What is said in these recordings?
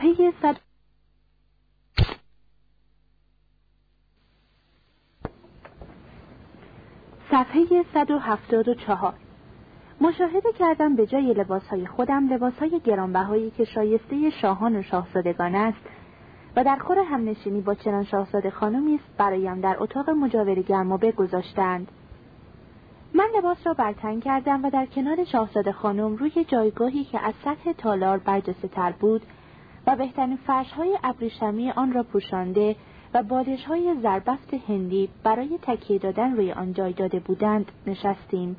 صفحه صد صفحه 174 مشاهده کردم به جای لباسهای خودم لباسهای گرانبهایی که شایسته شاهان و شاهزادگان است و در خور همنشینی با چنان شاهزاده خانمی است برایم در اتاق مجاور گرمابه گذاشتند من لباس را برتن کردم و در کنار شاهزاده خانم روی جایگاهی که از سطح تالار برجسته تر بود و بهترین فرش های ابریشمی آن را پوشانده و بالش های زربفت هندی برای تکیه دادن روی آن جای داده بودند نشستیم.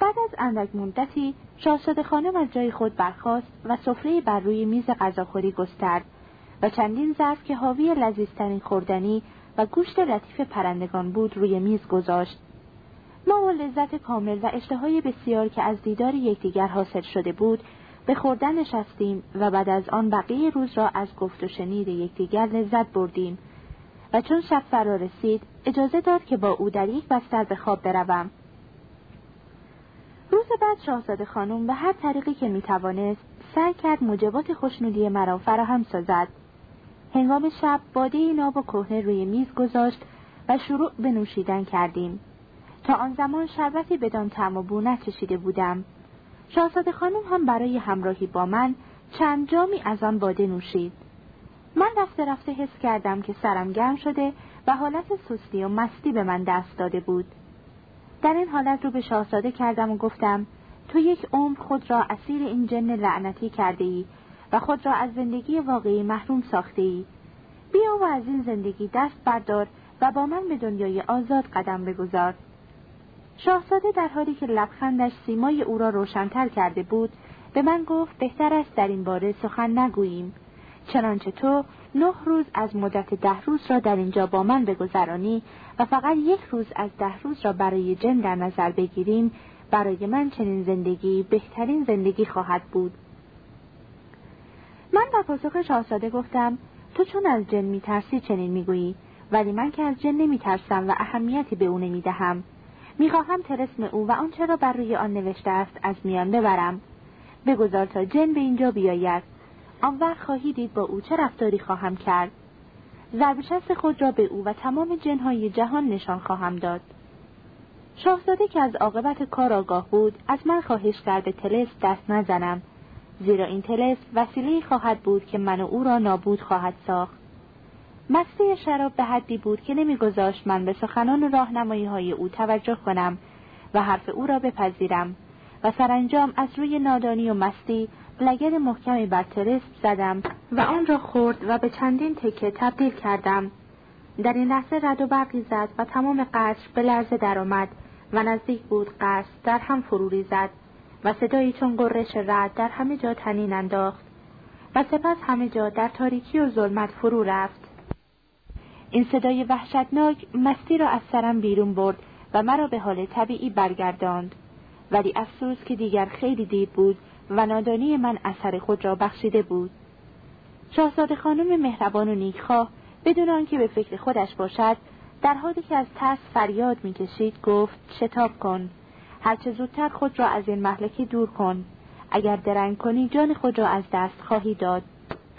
بعد از اندک مدتی شاهزاده خانم از جای خود برخاست و سفره بر روی میز غذاخوری گسترد و چندین ظرف که حاوی لذیذترین خوردنی و گوشت لطیف پرندگان بود روی میز گذاشت ما با لذت کامل و اشتهای بسیار که از دیدار یکدیگر حاصل شده بود به خوردن نشستیم و بعد از آن بقیه روز را از گفت و شنید یکدیگر لذت بردیم. و چون شب فرا رسید اجازه داد که با او در یک بستر به خواب بروم. روز بعد شاهزاده خانم به هر طریقی که می‌توانست سعی کرد موجبات خوشنودی مرا فراهم سازد. هنگام شب باده ناب و کهنه روی میز گذاشت و شروع به نوشیدن کردیم. تا آن زمان شربتی بدان طعم و بو نچشیده بودم. شاهزاده خانم هم برای همراهی با من چند جامی از آن باده نوشید. من رفته رفته حس کردم که سرم گرم شده و حالت سستی و مستی به من دست داده بود. در این حالت رو به شاهزاده کردم و گفتم تو یک عمر خود را اسیر این جن لعنتی کرده ای و خود را از زندگی واقعی محروم ساخته ای بیا و از این زندگی دست بردار و با من به دنیای آزاد قدم بگذار. شاهزاده در حالی که لبخندش سیمای او را روشنتر کرده بود به من گفت بهتر است در این باره سخن نگوییم. چنانچه تو نه روز از مدت ده روز را در اینجا با من بگذرانی و فقط یک روز از ده روز را برای جن در نظر بگیریم برای من چنین زندگی بهترین زندگی خواهد بود. من در پاسخ شاهزاده گفتم تو چون از جن میترسی چنین می‌گویی ولی من که از جن نمیترسم و اهمیتی به او نمی‌دهم. می‌خواهم ترسم او و آنچه را بر روی آن نوشته است از میان ببرم. بگذار تا جن به اینجا بیاید. آن وقت خواهی دید با او چه رفتاری خواهم کرد. ضربشست خود را به او و تمام جنهای جهان نشان خواهم داد. شاهزاده که از عاقبت کار آگاه بود از من خواهش کرد به تلس دست نزنم. زیرا این تلس وسیله خواهد بود که من و او را نابود خواهد ساخت. مستی شراب به حدی بود که نمیگذاشت من به سخنان راهنمایی های او توجه کنم و حرف او را بپذیرم و سرانجام از روی نادانی و مستی لگد محکمی بر ترست زدم و آن را خورد و به چندین تکه تبدیل کردم. در این لحظه رد و برقی زد و تمام قصر به لرزه درآمد و نزدیک بود قصر در هم فروری زد و صدایی چون قررش رد در همه جا تنین انداخت و سپس همه جا در تاریکی و ظلمت فرو رفت. این صدای وحشتناک مستی را از سرم بیرون برد و مرا به حال طبیعی برگرداند. ولی افسوس که دیگر خیلی دیر بود و نادانی من اثر خود را بخشیده بود. شاهزاده خانم مهربان و نیکخواه بدون آنکه به فکر خودش باشد در حالی که از ترس فریاد می‌کشید گفت شتاب کن. هرچه زودتر خود را از این محلکه دور کن. اگر درنگ کنی جان خود را از دست خواهی داد.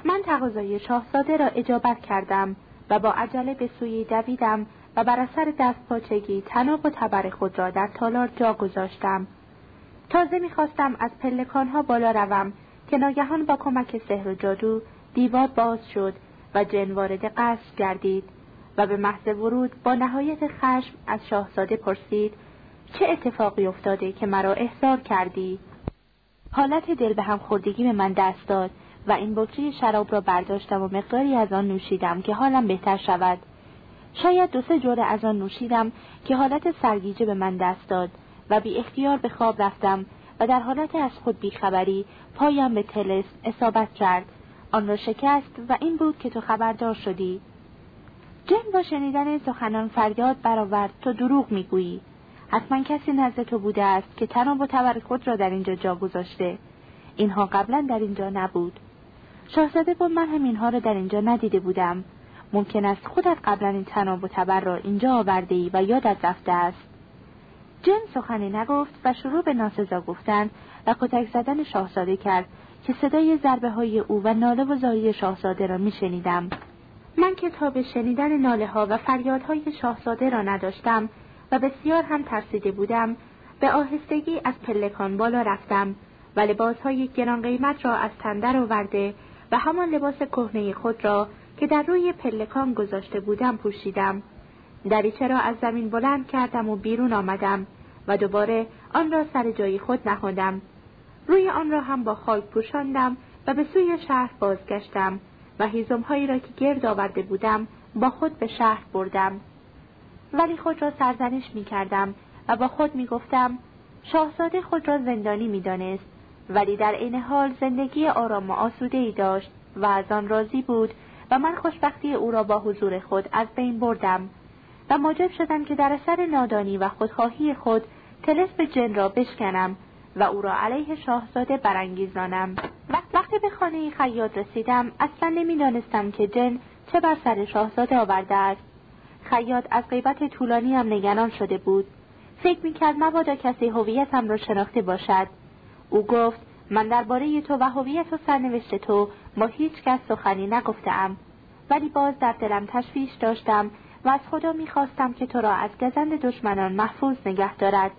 من تقاضای شاهزاده را اجابت کردم. و با عجله به سوی دویدم و بر اثر دست پاچگی تناب و تبر خود را در تالار جا گذاشتم. تازه می‌خواستم از پلکانها بالا روم که ناگهان با کمک سحر و جادو دیوار باز شد و جن وارد قصر گردید و به محض ورود با نهایت خشم از شاهزاده پرسید چه اتفاقی افتاده که مرا احضار کردی؟ حالت دل به هم خوردگی به من دست داد. و این بطری شراب را برداشتم و مقداری از آن نوشیدم که حالم بهتر شود. شاید دو سه جوره از آن نوشیدم که حالت سرگیجه به من دست داد و بی اختیار به خواب رفتم و در حالت از خود بیخبری پایم به تلس اصابت کرد. آن را شکست و این بود که تو خبردار شدی. جن با شنیدن سخنان فریاد برآورد تو دروغ می‌گویی. حتما کسی نزد تو بوده است که تناب و تبر خود را در اینجا جا گذاشته. اینها قبلا در اینجا نبود. شاهزاده با من هم اینها را در اینجا ندیده بودم. ممکن است خودت قبلا این تناب و تبر را اینجا آورده ای و یادت رفته است. جن سخنی نگفت و شروع به ناسزا گفتن و کتک زدن شاهزاده کرد که صدای ضربه های او و ناله و زاری شاهزاده را میشنیدم. من که تا به شنیدن ناله ها و فریادهای شاهزاده را نداشتم و بسیار هم ترسیده بودم به آهستگی از پلکان بالا رفتم و لباسهای گران قیمت را از تندر آورده و همان لباس کهنه خود را که در روی پلکان گذاشته بودم پوشیدم. دریچه را از زمین بلند کردم و بیرون آمدم و دوباره آن را سر جای خود نهادم. روی آن را هم با خاک پوشاندم و به سوی شهر بازگشتم و هیزمهایی را که گرد آورده بودم با خود به شهر بردم. ولی خود را سرزنش می کردم و با خود می گفتم شاهزاده خود را زندانی می دانست ولی در این حال زندگی آرام و آسوده ای داشت و از آن راضی بود و من خوشبختی او را با حضور خود از بین بردم و موجب شدم که در اثر نادانی و خودخواهی خود تلسم جن را بشکنم و او را علیه شاهزاده برانگیزانم. وقتی به خانه خیاط رسیدم اصلا نمی‌دانستم که جن چه بر سر شاهزاده آورده است. خیاط از غیبت طولانی هم نگران شده بود. فکر می‌کرد مبادا کسی هویتم را شناخته باشد. او گفت من درباره تو و هویت و سرنوشت تو با هیچ کس سخنی نگفتم ولی باز در دلم تشویش داشتم و از خدا می‌خواستم که تو را از گزند دشمنان محفوظ نگه دارد.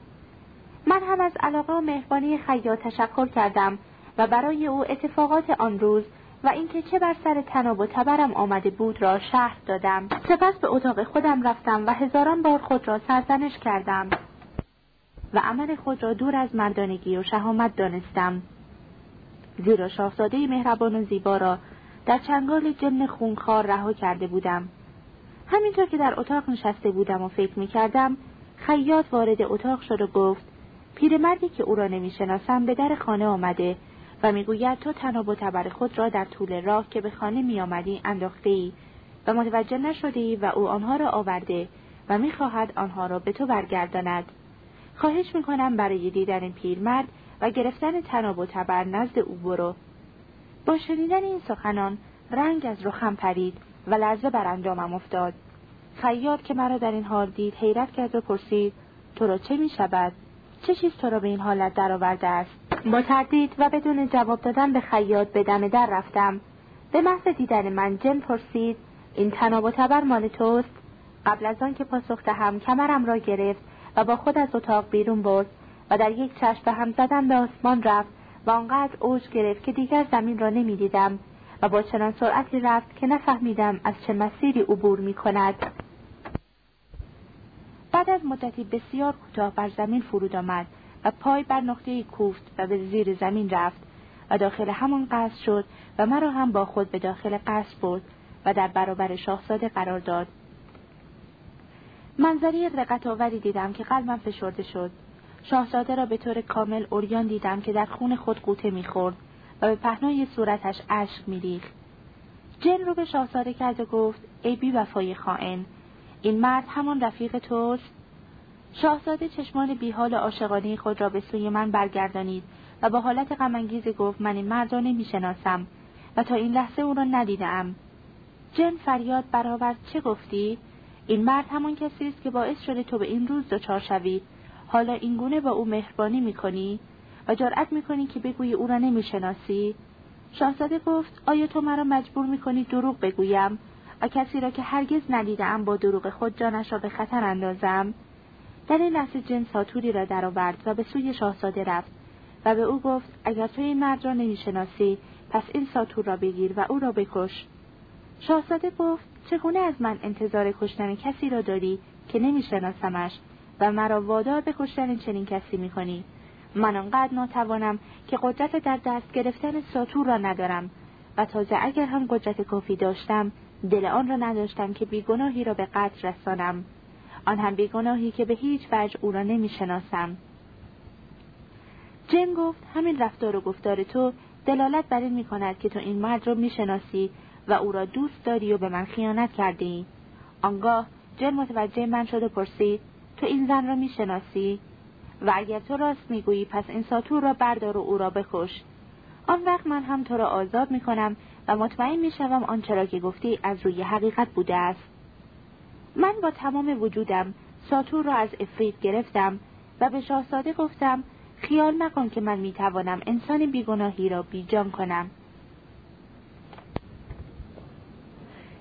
من هم از علاقه و مهربانی خیاط تشکر کردم و برای او اتفاقات آن روز و اینکه چه بر سر تناب و تبرم آمده بود را شهر دادم. سپس به اتاق خودم رفتم و هزاران بار خود را سرزنش کردم. و عمل خود را دور از مردانگی و شهامت دانستم. زیرا شاهزاده مهربان و زیبا را در چنگال جن خونخوار رها کرده بودم. همینطور که در اتاق نشسته بودم و فکر می کردم خیاط وارد اتاق شد و گفت پیرمردی که او را نمی‌شناسم به در خانه آمده و می‌گوید تو تناب و تبر خود را در طول راه که به خانه میآمدی انداخته ای و متوجه نشدی و او آنها را آورده و می‌خواهد آنها را به تو برگرداند. خواهش می‌کنم برای دیدن این پیرمرد و گرفتن تناب و تبر نزد او برو. با شنیدن این سخنان رنگ از رخم پرید و لرزه بر اندامم افتاد. خیاط که مرا در این حال دید حیرت کرد و پرسید تو را چه می شود؟ چه چیز تو را به این حالت درآورده است؟ با تردید و بدون جواب دادن به خیاط به دم در رفتم. به محض دیدن من جن پرسید این تناب و تبر مال توست؟ قبل از آن که پاسخ دهم کمرم را گرفت و با خود از اتاق بیرون برد و در یک چشم به هم زدن به آسمان رفت و آنقدر اوج گرفت که دیگر زمین را نمی‌دیدم و با چنان سرعتی رفت که نفهمیدم از چه مسیری عبور می کند. بعد از مدتی بسیار کوتاه بر زمین فرود آمد و پای بر نقطه کوفت و به زیر زمین رفت و داخل همان قصد شد و مرا هم با خود به داخل قصد برد و در برابر شاهزاده قرار داد منظری رقت آوری دیدم که قلبم فشرده شد. شاهزاده را به طور کامل اوریان دیدم که در خون خود قوطه می‌خورد و به پهنای صورتش اشک میریخت. جن رو به شاهزاده کرد و گفت ای بی وفای خائن این مرد همان رفیق توست؟ شاهزاده چشمان بیحال عاشقانه خود را به سوی من برگردانید و با حالت غمانگیزی گفت من این مرد را نمی‌شناسم و تا این لحظه او را ندیدم جن فریاد برآورد چه گفتی؟ این مرد همان کسی است که باعث شده تو به این روز دچار شوی. حالا اینگونه با او مهربانی می‌کنی و جرأت می‌کنی که بگویی او را نمی‌شناسی. شاهزاده گفت آیا تو مرا مجبور می‌کنی دروغ بگویم و کسی را که هرگز ندیدم با دروغ خود جانش را به خطر اندازم؟ در این لحظه جن ساتوری را درآورد و به سوی شاهزاده رفت و به او گفت اگر تو این مرد را نمی‌شناسی پس این ساتور را بگیر و او را بکش. شاهزاده گفت چگونه از من انتظار کشتن کسی را داری که نمیشناسمش و مرا وادار به کشتن چنین کسی می‌کنی؟ من آنقدر ناتوانم که قدرت در دست گرفتن ساتور را ندارم و تازه اگر هم قدرت کافی داشتم دل آن را نداشتم که بیگناهی را به قتل رسانم. آن هم بیگناهی که به هیچ وجه او را نمی‌شناسم. جن گفت همین رفتار و گفتار تو دلالت بر این می کند که تو این مرد را می‌شناسی و او را دوست داری و به من خیانت کردی آنگاه جن متوجه من شد و پرسید تو این زن را می‌شناسی؟ و اگر تو راست می‌گویی پس این ساتور را بردار و او را بکش. آن وقت من هم تو را آزاد می‌کنم و مطمئن می‌شوم آنچه را که گفتی از روی حقیقت بوده است. من با تمام وجودم ساتور را از افرید گرفتم و به شاهزاده گفتم خیال نکن که من می‌توانم انسان بیگناهی را بیجان کنم.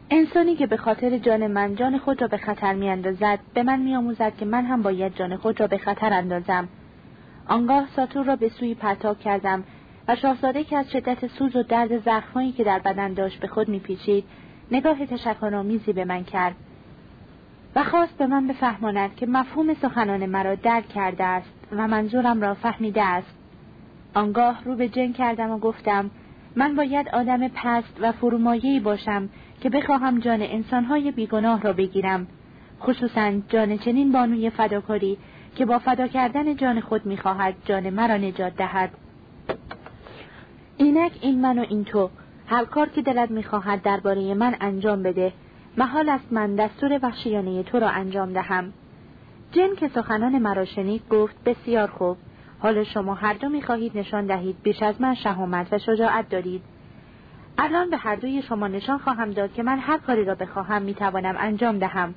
انسانی که به خاطر جان من جان خود را به خطر میاندازد به من میآموزد که من هم باید جان خود را به خطر اندازم. آنگاه ساتور را به سوی پرتاب کردم و شاهزاده که از شدت سوز و درد زخمهایی که در بدن داشت به خود میپیچید نگاه تشکرآمیزی به من کرد و خواست به من بفهماند که مفهوم سخنان مرا درک کرده است و منظورم را فهمیده است. آنگاه رو به جن کردم و گفتم من باید آدم پست و فرومایهی باشم که بخواهم جان انسانهای بیگناه را بگیرم. خصوصا جان چنین بانوی فداکاری که با فدا کردن جان خود می‌خواهد جان مرا نجات دهد. اینک این من و این تو هر کار که دلت می‌خواهد درباره من انجام بده. محال است من دستور وحشیانه تو را انجام دهم. جن که سخنان مرا شنید گفت بسیار خوب. حال شما هر دو می‌خواهید نشان دهید. بیش از من شهامت و شجاعت دارید. الان به هر دوی شما نشان خواهم داد که من هر کاری را بخواهم می‌توانم انجام دهم.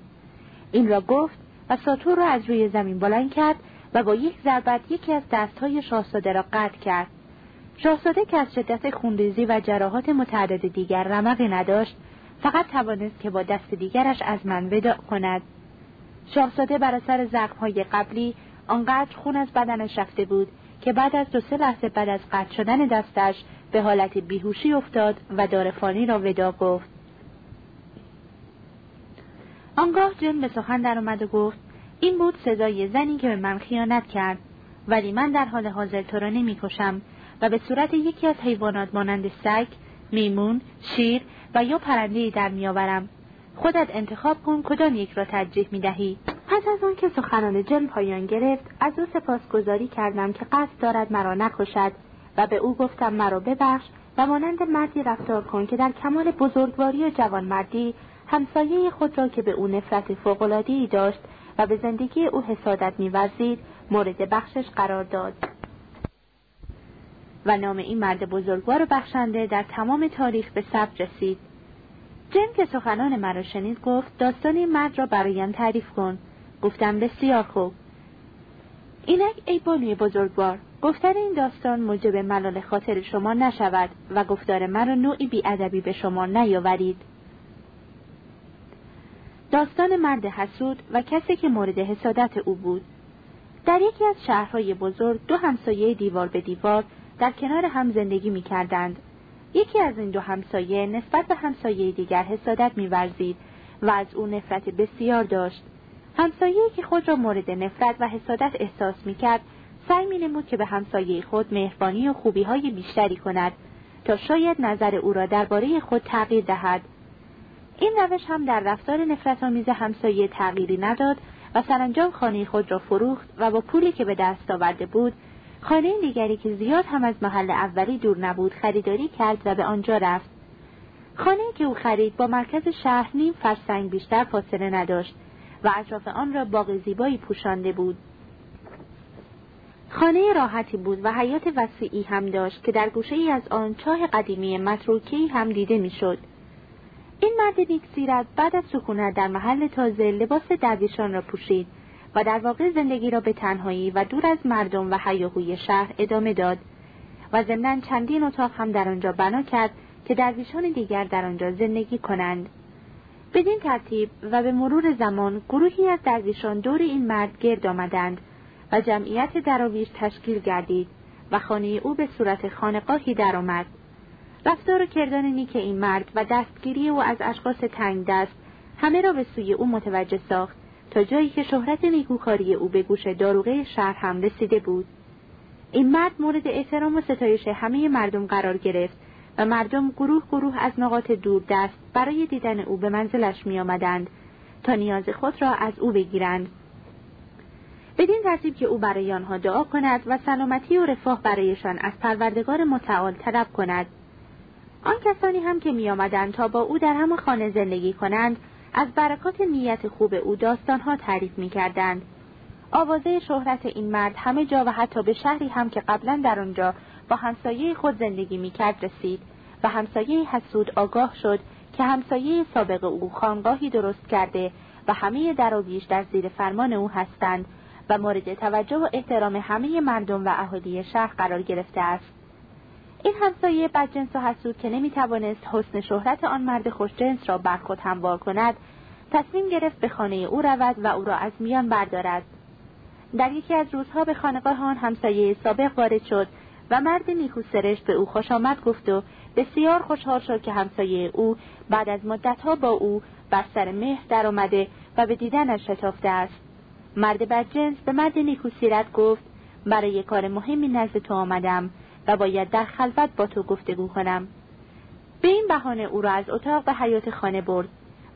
این را گفت و ساتور را از روی زمین بلند کرد و با یک ضربت یکی از دستهای شاهزاده را قطع کرد. شاهزاده که از شدت خونریزی و جراحات متعدد دیگر رمقی نداشت فقط توانست که با دست دیگرش از من وداع کند. شاهزاده بر اثر زخمهای قبلی آنقدر خون از بدنش رفته بود که بعد از دو سه لحظه بعد از قطع شدن دستش به حالت بیهوشی افتاد و دارفانی را ودا گفت. آنگاه جن به سخن درآمد و گفت این بود سزای زنی که به من خیانت کرد ولی من در حال حاضر تو را نمی‌کشم و به صورت یکی از حیوانات مانند سگ میمون شیر و یا پرنده در میآورم خودت انتخاب کن کدام یک را ترجیح می‌دهی پس از آنکه سخنان جن پایان گرفت از او سپاسگزاری کردم که قصد دارد مرا نکشد و به او گفتم مرا ببخش و مانند مردی رفتار کن که در کمال بزرگواری و جوانمردی همسایه خود را که به او نفرت فوقالعادهای داشت و به زندگی او حسادت میورزید مورد بخشش قرار داد. و نام این مرد بزرگوار و بخشنده در تمام تاریخ به ثبت رسید. جن که سخنان مرا شنید گفت داستان این مرد را برایم تعریف کن. گفتم بسیار خوب اینک ای بانوی بزرگوار گفتن این داستان موجب ملال خاطر شما نشود و گفتار مرا نوعی بیادبی به شما نیاورید داستان مرد حسود و کسی که مورد حسادت او بود در یکی از شهرهای بزرگ دو همسایه دیوار به دیوار در کنار هم زندگی می کردند. یکی از این دو همسایه نسبت به همسایه دیگر حسادت میورزید و از او نفرت بسیار داشت. همسایه که خود را مورد نفرت و حسادت احساس می کرد سعی می نمود که به همسایه خود مهربانی و خوبی های بیشتری کند تا شاید نظر او را درباره خود تغییر دهد. این روش هم در رفتار نفرت آمیز همسایه تغییری نداد و سرانجام خانه خود را فروخت و با پولی که به دست آورده بود خانه دیگری که زیاد هم از محل اولی دور نبود خریداری کرد و به آنجا رفت خانه که او خرید با مرکز شهر نیم فرسنگ بیشتر فاصله نداشت و اطراف آن را باغ زیبایی پوشانده بود خانه راحتی بود و حیات وسیعی هم داشت که در گوشه ای از آن چاه قدیمی متروکی هم دیده می‌شد. این مرد نیک بعد از سکونت در محل تازه لباس درویشان را پوشید و در واقع زندگی را به تنهایی و دور از مردم و حیاهوی شهر ادامه داد و ضمنا چندین اتاق هم در آنجا بنا کرد که درویشان دیگر در آنجا زندگی کنند بدین ترتیب و به مرور زمان گروهی از درویشان دور این مرد گرد آمدند و جمعیت دراویش تشکیل گردید و خانه او به صورت خانقاهی درآمد. رفتار و کردان نیک این مرد و دستگیری او از اشخاص تنگ دست همه را به سوی او متوجه ساخت تا جایی که شهرت نیکوکاری او به گوش داروغه شهر هم رسیده بود. این مرد مورد احترام و ستایش همه مردم قرار گرفت و مردم گروه گروه از نقاط دور دست برای دیدن او به منزلش می آمدند تا نیاز خود را از او بگیرند. بدین ترتیب که او برای آنها دعا کند و سلامتی و رفاه برایشان از پروردگار متعال طلب کند. آن کسانی هم که می آمدند تا با او در هم خانه زندگی کنند از برکات نیت خوب او داستانها تعریف می کردند. آوازه شهرت این مرد همه جا و حتی به شهری هم که قبلا در آنجا با همسایه خود زندگی می کرد رسید. و همسایه حسود آگاه شد که همسایه سابق او خانگاهی درست کرده و همه دراویش در زیر فرمان او هستند و مورد توجه و احترام همه مردم و اهالی شهر قرار گرفته است. این همسایه بدجنس و حسود که نمی‌توانست حسن شهرت آن مرد خوشجنس را بر خود هموار کند تصمیم گرفت به خانه او رود و او را از میان بردارد. در یکی از روزها به خانقاه آن همسایه سابق وارد شد و مرد نیکو سرشت به او خوش آمد گفت و بسیار خوشحال شد که همسایه او بعد از مدتها با او بر سر مهر درآمده و به دیدنش شتافته است. مرد بدجنس به مرد نیکو سیرت گفت برای کار مهمی نزد تو آمدم و باید در خلوت با تو گفتگو کنم. به این بهانه او را از اتاق به حیات خانه برد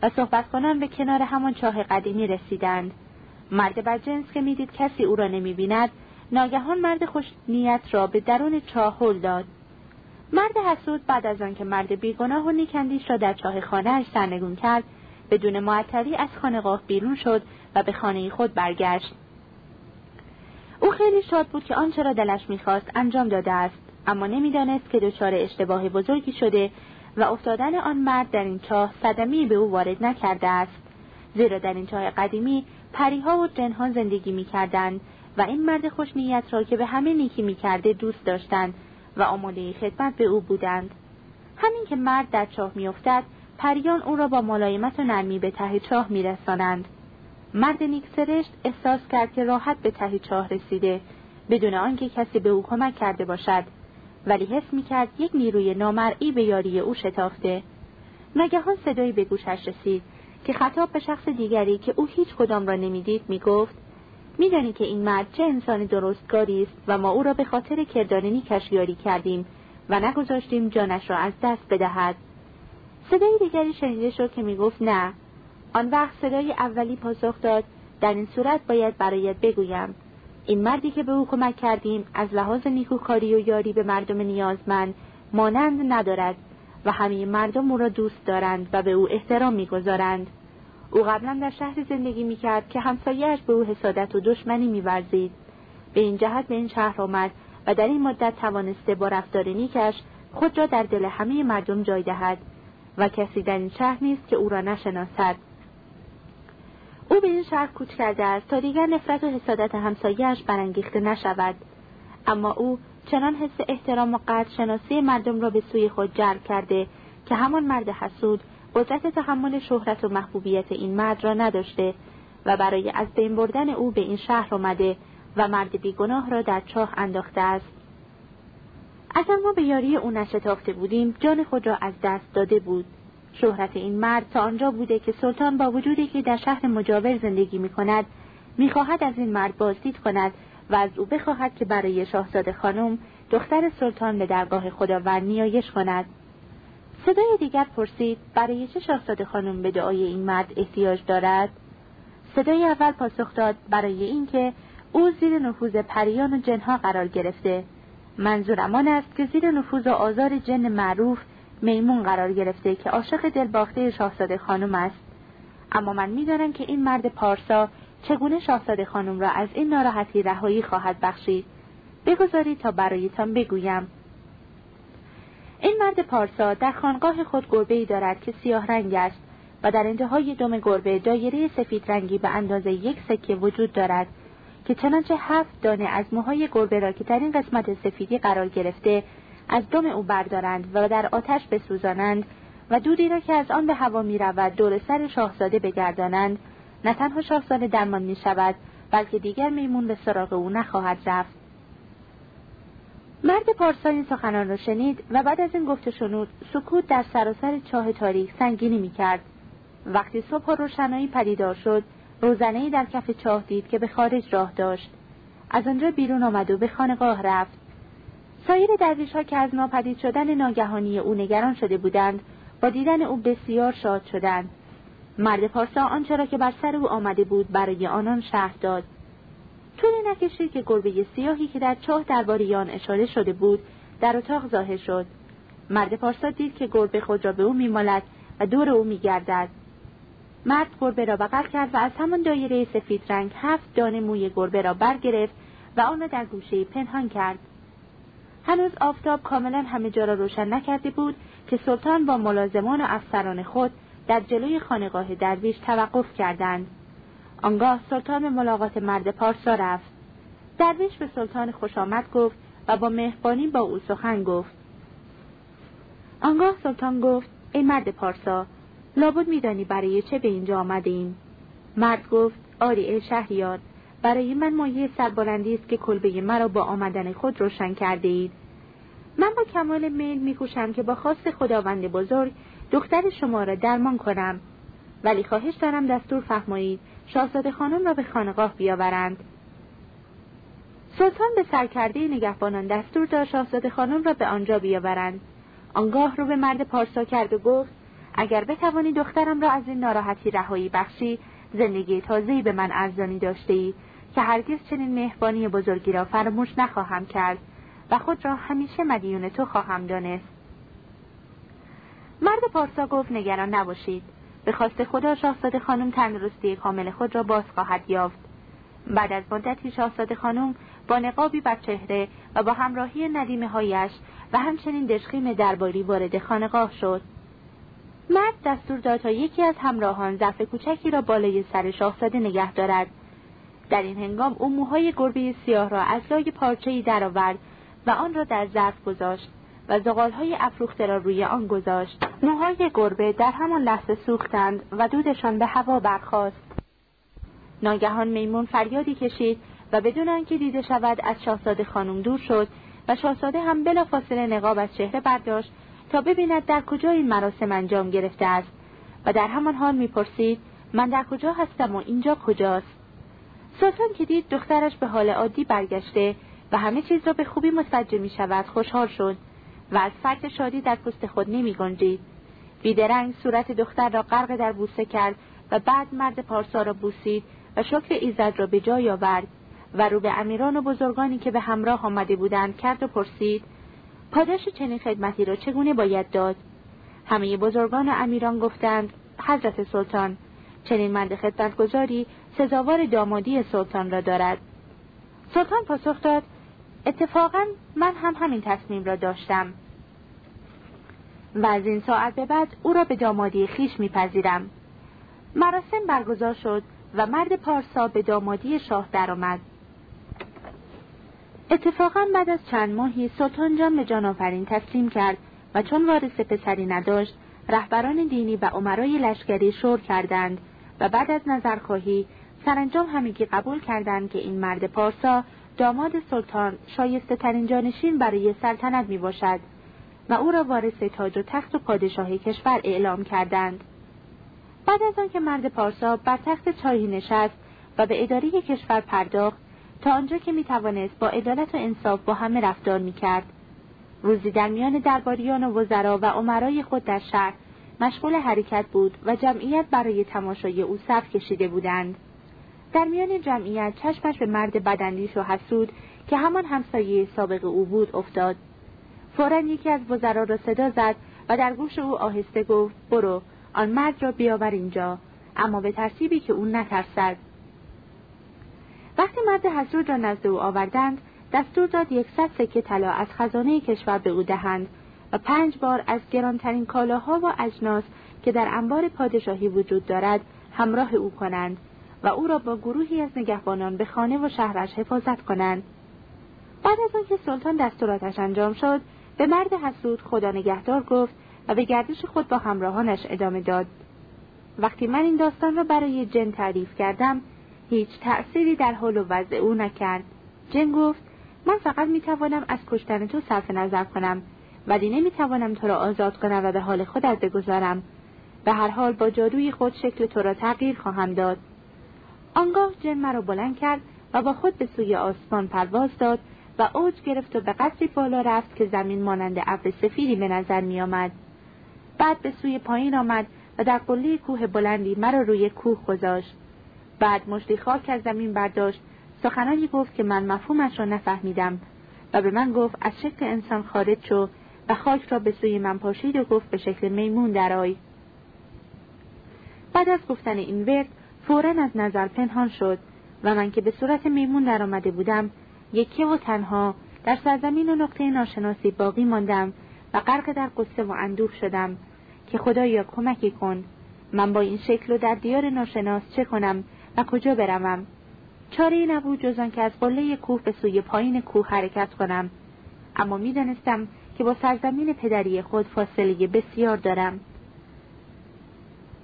و صحبت کنان به کنار همان چاه قدیمی رسیدند. مرد بدجنس که می‌دید کسی او را نمی‌بیند ناگهان مرد خوش نیت را به درون چاه هل داد. مرد حسود بعد از آنکه مرد بیگناه و نیکندیش را در چاه خانهاش سرنگون کرد بدون معطلی از خانقاه بیرون شد و به خانه خود برگشت. او خیلی شاد بود که آنچه را دلش می‌خواست انجام داده است اما نمی‌دانست که دچار اشتباه بزرگی شده و افتادن آن مرد در این چاه صدمی به او وارد نکرده است. زیرا در این چاه قدیمی پریها و جنها زندگی می‌کردند و این مرد خوشنیت را که به همه نیکی می‌کرده دوست داشتند و آماده خدمت به او بودند. همین که مرد در چاه میافتد پریان او را با ملایمت و نرمی به ته چاه میرسانند. مرد نیک سرشت احساس کرد که راحت به ته چاه رسیده بدون آنکه کسی به او کمک کرده باشد ولی حس می‌کرد یک نیروی نامرئی به یاری او شتافته. ناگهان صدایی به گوشش رسید که خطاب به شخص دیگری که او هیچ کدام را نمی‌دید می‌گفت میدانی که این مرد چه انسان درستگاری است و ما او را به خاطر کردار نیکش یاری کردیم و نگذاشتیم جانش را از دست بدهد. صدای دیگری شنیده شد که می‌گفت نه. آن وقت صدای اولی پاسخ داد. در این صورت باید برایت بگویم. این مردی که به او کمک کردیم از لحاظ نیکوکاری و یاری به مردم نیازمند مانند ندارد و همه مردم او را دوست دارند و به او احترام می‌گذارند. او قبلا در شهر زندگی می‌کرد که همسایهاش به او حسادت و دشمنی میورزید. به این جهت به این شهر آمد و در این مدت توانسته با رفتار نیکش خود را در دل همه مردم جای دهد و کسی در این شهر نیست که او را نشناسد. او به این شهر کوچ کرده است تا دیگر نفرت و حسادت همسایهاش برانگیخته نشود. اما او چنان حس احترام و قدر شناسی مردم را به سوی خود جلب کرده که همان مرد حسود قدرت تحمل شهرت و محبوبیت این مرد را نداشته و برای از بین بردن او به این شهر آمده و مرد بیگناه را در چاه انداخته است. اگر ما به یاری او نشتافته بودیم جان خود را از دست داده بود. شهرت این مرد تا آنجا بوده که سلطان با وجودی که در شهر مجاور زندگی می کند می‌خواهد از این مرد بازدید کند و از او بخواهد که برای شاهزاده خانم دختر سلطان به درگاه خداوند نیایش کند. صدای دیگر پرسید برای چه شاهزاده خانم به دعای این مرد احتیاج دارد؟ صدای اول پاسخ داد برای اینکه او زیر نفوذ پریان و جنها قرار گرفته. منظورم آن است که زیر نفوذ و آزار جن معروف میمون قرار گرفته که عاشق دلباخته شاهزاده خانم است. اما من می‌دانم که این مرد پارسا چگونه شاهزاده خانم را از این ناراحتی رهایی خواهد بخشید. بگذارید تا برایتان بگویم. این مرد پارسا در خانقاه خود گربه دارد که سیاه رنگ است و در انتهای دم گربه دایره سفید رنگی به اندازه یک سکه وجود دارد که چنانچه هفت دانه از موهای گربه را که در این قسمت سفیدی قرار گرفته از دم او بردارند و در آتش بسوزانند و دودی را که از آن به هوا می رود دور سر شاهزاده بگردانند. نه تنها شاهزاده درمان می شود بلکه دیگر میمون به سراغ او نخواهد رفت. مرد پارسا این سخنان را شنید و بعد از این گفته شنود سکوت در سراسر چاه تاریک سنگینی می کرد. وقتی صبح و روشنایی پدیدار شد روزنهای در کف چاه دید که به خارج راه داشت. از آنجا بیرون آمد و به خانقاه رفت. سایر درویش ها که از ناپدید شدن ناگهانی او نگران شده بودند با دیدن او بسیار شاد شدند. مرد پارسا آنچه را که بر سر او آمده بود برای آنان شهر داد. طولی نکشید که گربه سیاهی که در چاه درباره آن اشاره شده بود در اتاق ظاهر شد. مرد پارسا دید که گربه خود را به او میمالد و دور او میگردد. مرد گربه را بغل کرد و از همان دایره سفید رنگ هفت دانه موی گربه را برگرفت و آن را در گوشه پنهان کرد. هنوز آفتاب کاملا همه جا را روشن نکرده بود که سلطان با ملازمان و افسران خود در جلوی خانقاه درویش توقف کردند. آنگاه سلطان به ملاقات مرد پارسا رفت. درویش به سلطان خوش آمد گفت و با مهربانی با او سخن گفت. آنگاه سلطان گفت ای مرد پارسا لابد میدانی برای چه به اینجا آمده ایم مرد گفت آری ای شهریار برای من مایه سربلندی است که کلبه مرا با آمدن خود روشن کرده اید من با کمال میل میکوشم که با خواست خداوند بزرگ دختر شما را درمان کنم. ولی خواهش دارم دستور فهمایید شاهزاده خانم را به خانقاه بیاورند. سلطان به سرکرده نگهبانان دستور داد شاهزاده خانم را به آنجا بیاورند. آنگاه رو به مرد پارسا کرد و گفت اگر بتوانی دخترم را از این ناراحتی رهایی بخشی زندگی تازه‌ای به من ارزانی داشته ای که هرگز چنین مهربانی بزرگی را فراموش نخواهم کرد و خود را همیشه مدیون تو خواهم دانست. مرد پارسا گفت نگران نباشید. به خواست خدا شاهزاده خانم تندرستی کامل خود را باز خواهد یافت. بعد از مدتی شاهزاده خانم با نقابی بر چهره و با همراهی ندیمه هایش و همچنین دشخیم درباری وارد خانقاه شد. مرد دستور داد تا یکی از همراهان ظرف کوچکی را بالای سر شاهزاده نگه دارد. در این هنگام او موهای گربه سیاه را از لای پارچهای درآورد و آن را در ظرف گذاشت. و زغالهای افروخته را روی آن گذاشت. موهای گربه در همان لحظه سوختند و دودشان به هوا برخاست. ناگهان میمون فریادی کشید و بدون آنکه دیده شود از شاهزاده خانم دور شد و شاهزاده هم بلافاصله نقاب از چهره برداشت تا ببیند در کجا این مراسم انجام گرفته است و در همان حال می‌پرسید من در کجا هستم و اینجا کجاست؟ سلطان که دید دخترش به حال عادی برگشته و همه چیز را به خوبی متوجه می شود خوشحال شد. و از فرد شادی در پوست خود نمی گنجید. بیدرنگ صورت دختر را غرق در بوسه کرد و بعد مرد پارسا را بوسید و شکر ایزد را به جای آورد و رو به امیران و بزرگانی که به همراه آمده بودند کرد و پرسید پاداش چنین خدمتی را چگونه باید داد همه بزرگان و امیران گفتند حضرت سلطان چنین مرد خدمتگذاری سزاوار دامادی سلطان را دارد سلطان پاسخ داد اتفاقا من هم همین تصمیم را داشتم. و از این ساعت به بعد او را به دامادی خیش میپذیرم. مراسم برگزار شد و مرد پارسا به دامادی شاه درآمد. اتفاقا بعد از چند ماهی سلطان جان به جانآفرین تسلیم کرد و چون وارث پسری نداشت رهبران دینی و عمرای لشکری شور کردند و بعد از نظرخواهی سرانجام همگی قبول کردند که این مرد پارسا داماد سلطان شایسته ترین جانشین برای سلطنت می باشد و او را وارث تاج و تخت و پادشاهی کشور اعلام کردند. بعد از آنکه مرد پارسا بر تخت چاهی نشست و به اداره کشور پرداخت تا آنجا که می توانست با عدالت و انصاف با همه رفتار می کرد. روزی در میان درباریان و وزرا و عمرای خود در شهر مشغول حرکت بود و جمعیت برای تماشای او صف کشیده بودند. در میان جمعیت چشمش به مرد بدندیش و حسود که همان همسایه سابق او بود افتاد. فورا یکی از وزرا را صدا زد و در گوش او آهسته گفت برو آن مرد را بیاور اینجا. اما به ترتیبی که او نترسد. وقتی مرد حسود را نزد او آوردند دستور داد یکصد سکه طلا از خزانه کشور به او دهند و پنج بار از گرانترین کالاها و اجناس که در انبار پادشاهی وجود دارد همراه او کنند. و او را با گروهی از نگهبانان به خانه و شهرش حفاظت کنند. بعد از آنکه سلطان دستوراتش انجام شد به مرد حسود خدا نگهدار گفت و به گردش خود با همراهانش ادامه داد. وقتی من این داستان را برای جن تعریف کردم هیچ تأثیری در حال و وضع او نکرد. جن گفت من فقط می‌توانم از کشتن تو صرف نظر کنم ولی نمی‌توانم تو را آزاد کنم و به حال خودت بگذارم. به هر حال با جادوی خود شکل تو را تغییر خواهم داد. آنگاه جن مرا بلند کرد و با خود به سوی آسمان پرواز داد و اوج گرفت و به قدری بالا رفت که زمین مانند ابر سفیدی به نظر میآمد. بعد به سوی پایین آمد و در قله کوه بلندی مرا روی کوه گذاشت. بعد مشتی خاک از زمین برداشت. سخنانی گفت که من مفهومش را نفهمیدم و به من گفت از شکل انسان خارج شو و خاک را به سوی من پاشید و گفت به شکل میمون درآی. بعد از گفتن این ورد فورا از نظر پنهان شد و من که به صورت میمون درآمده بودم یکی و تنها در سرزمین و نقطه ناشناسی باقی ماندم و غرق در قصه و اندوه شدم که خدایا کمکی کن من با این شکل و در دیار ناشناس چه کنم و کجا بروم؟ چاره نبود جز که از قله کوه به سوی پایین کوه حرکت کنم. اما می‌دانستم که با سرزمین پدری خود فاصله بسیار دارم.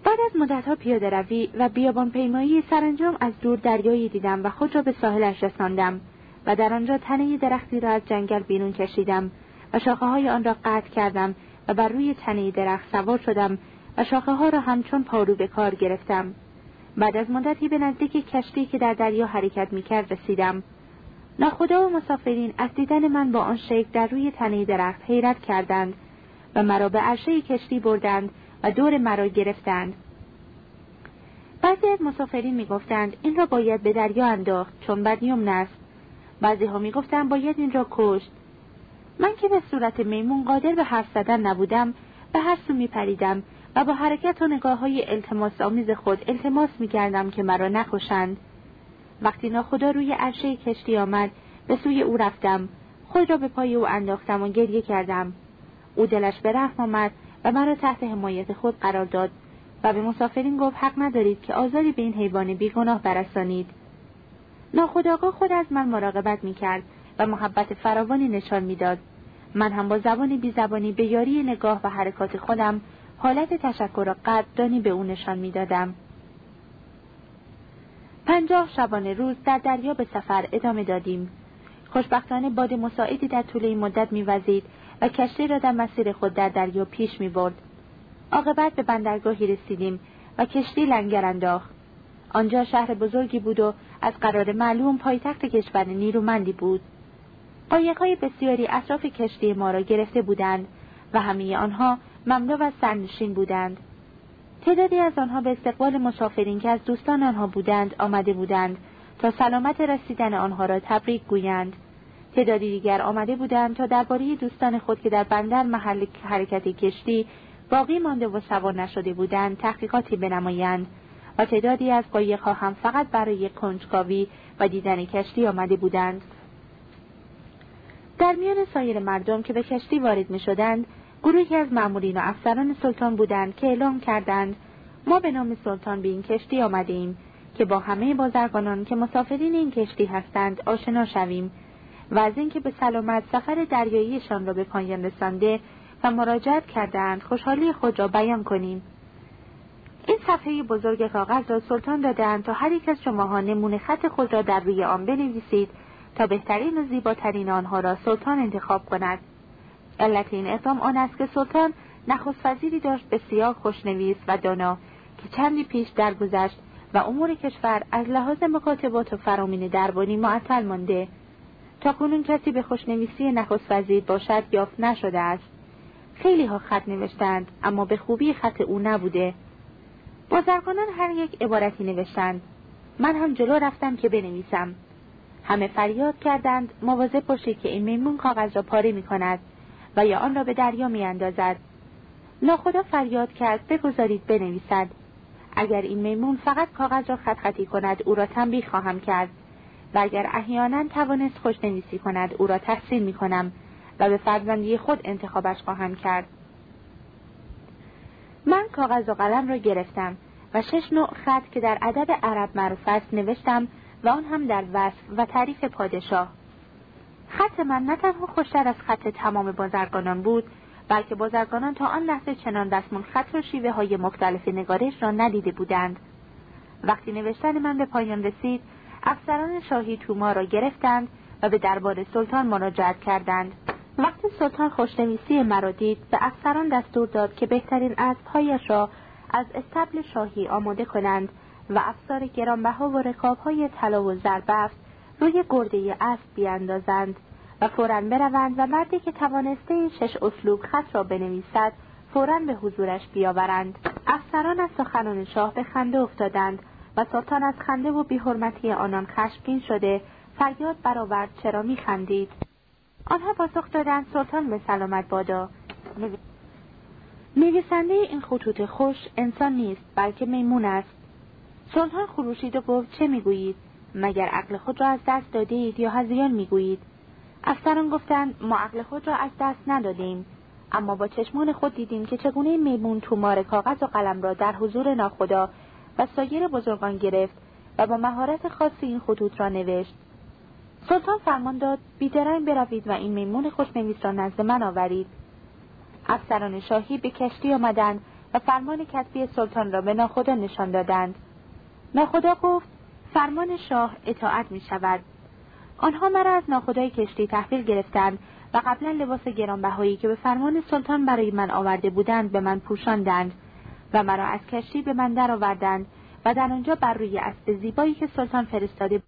بعد از مدتها پیاده روی و بیابان پیمایی سرانجام از دور دریایی دیدم و خود را به ساحلش رساندم و در آنجا تنه درختی را از جنگل بیرون کشیدم و شاخه های آن را قطع کردم و بر روی تنه درخت سوار شدم و شاخه ها را همچون پارو به کار گرفتم. بعد از مدتی به نزدیک کشتی که در دریا حرکت می‌کرد رسیدم. ناخدا و مسافرین از دیدن من با آن شکل در روی تنه درخت حیرت کردند و مرا به عرشه کشتی بردند و دور مرا گرفتند. بعضی از مسافرین می‌گفتند این را باید به دریا انداخت چون بدیوم است بعضی ها می‌گفتند باید این را کشت. من که به صورت میمون قادر به حرف زدن نبودم به هر سو میپریدم و با حرکت و نگاه های التماس آمیز خود التماس می‌کردم که مرا نکشند. وقتی ناخدا روی عرشه کشتی آمد به سوی او رفتم خود را به پای او انداختم و گریه کردم. او دلش به رحم آمد و مرا تحت حمایت خود قرار داد و به مسافرین گفت حق ندارید که آزاری به این حیوان بیگناه برسانید. ناخداگاه خود از من مراقبت می‌کرد و محبت فراوانی نشان می‌داد. من هم با زبانی بی زبانی به یاری نگاه و حرکات خودم حالت تشکر و قدردانی به او نشان می‌دادم. پنجاه شبانه روز در دریا به سفر ادامه دادیم. خوشبختانه باد مساعدی در طول این مدت میوزید و کشتی را در مسیر خود در دریا پیش می برد. عاقبت به بندرگاهی رسیدیم و کشتی لنگر انداخت. آنجا شهر بزرگی بود و از قرار معلوم پایتخت کشور نیرومندی بود. قایقهای بسیاری اطراف کشتی ما را گرفته بودند و همه آنها مملو از سرنشین بودند. تعدادی از آنها به استقبال مسافرین که از دوستان آنها بودند آمده بودند تا سلامت رسیدن آنها را تبریک گویند. تعدادی دیگر آمده بودند تا درباره دوستان خود که در بندر محل حرکت کشتی باقی مانده و سوار نشده بودند تحقیقاتی بنمایند و تعدادی از قایقها هم فقط برای کنجکاوی و دیدن کشتی آمده بودند. در میان سایر مردم که به کشتی وارد می شدند گروهی از مأمورین و افسران سلطان بودند که اعلام کردند ما به نام سلطان به این کشتی آمدیم که با همه بازرگانان که مسافرین این کشتی هستند آشنا شویم. و از اینکه به سلامت سفر دریاییشان را به پایان رسانده و مراجعت کردند خوشحالی خود را بیان کنیم. این صفحه بزرگ کاغذ را سلطان دادند تا هر یک از شماها نمونه خط خود را در روی آن بنویسید تا بهترین و زیباترین آنها را سلطان انتخاب کند. علت این اقدام آن است که سلطان نخست وزیری داشت بسیار خوشنویس و دانا که چندی پیش درگذشت و امور کشور از لحاظ مکاتبات و فرامین دربانی معطل مانده. تا کنون کسی به خوشنویسی نخست وزیر باشد یافت نشده است. خیلی ها خط نوشتند اما به خوبی خط او نبوده. بازرگانان هر یک عبارتی نوشتند. من هم جلو رفتم که بنویسم. همه فریاد کردند مواظب باشید که این میمون کاغذ را پاره می کند و یا آن را به دریا می اندازد. ناخدا فریاد کرد بگذارید بنویسد. اگر این میمون فقط کاغذ را خط خطی کند او را تنبیه خواهم کرد. و اگر احیانا توانست خوشنویسی کند او را تحسین می کنم و به فرزندی خود انتخابش خواهم کرد. من کاغذ و قلم را گرفتم و شش نوع خط که در ادب عرب معروف است نوشتم و آن هم در وصف و تعریف پادشاه. خط من نه تنها خوشتر از خط تمام بازرگانان بود بلکه بازرگانان تا آن لحظه چنان دستمون خط و شیوه های مختلف نگارش را ندیده بودند. وقتی نوشتن من به پایان رسید افسران شاهی توما را گرفتند و به دربار سلطان مراجعت کردند. وقتی سلطان خوشنویسی مرا دید به افسران دستور داد که بهترین اسبهایش را از استبل شاهی آماده کنند و افسار گرانبها و رکابهای طلا و زربفت روی گرده اسب بیاندازند و فورا بروند و مردی که توانسته شش اسلوب خط را بنویسد فورا به حضورش بیاورند. افسران از سخنان شاه به خنده افتادند و سلطان از خنده و بیحرمتی آنان خشمگین شده فریاد برآورد چرا میخندید؟ آنها پاسخ دادند سلطان به سلامت بادا. نویسنده این خطوط خوش انسان نیست بلکه میمون است. سلطان خروشید و گفت چه می‌گویید؟ مگر عقل خود را از دست دادید یا هزیان می‌گویید؟ افسران گفتند ما عقل خود را از دست ندادیم. اما با چشمان خود دیدیم که چگونه میمون تومار کاغذ و قلم را در حضور ناخدا و سایر بزرگان گرفت و با مهارت خاصی این خطوط را نوشت. سلطان فرمان داد بیدرنگ بروید و این میمون خوشنویس را نزد من آورید. افسران شاهی به کشتی آمدند و فرمان کتبی سلطان را به ناخدا نشان دادند. ناخدا گفت فرمان شاه اطاعت می شود آنها مرا از ناخدای کشتی تحویل گرفتند و قبلا لباس گرانبهایی که به فرمان سلطان برای من آورده بودند به من پوشاندند. و مرا از کشتی به من درآوردند و در آنجا بر روی اسب زیبایی که سلطان فرستاده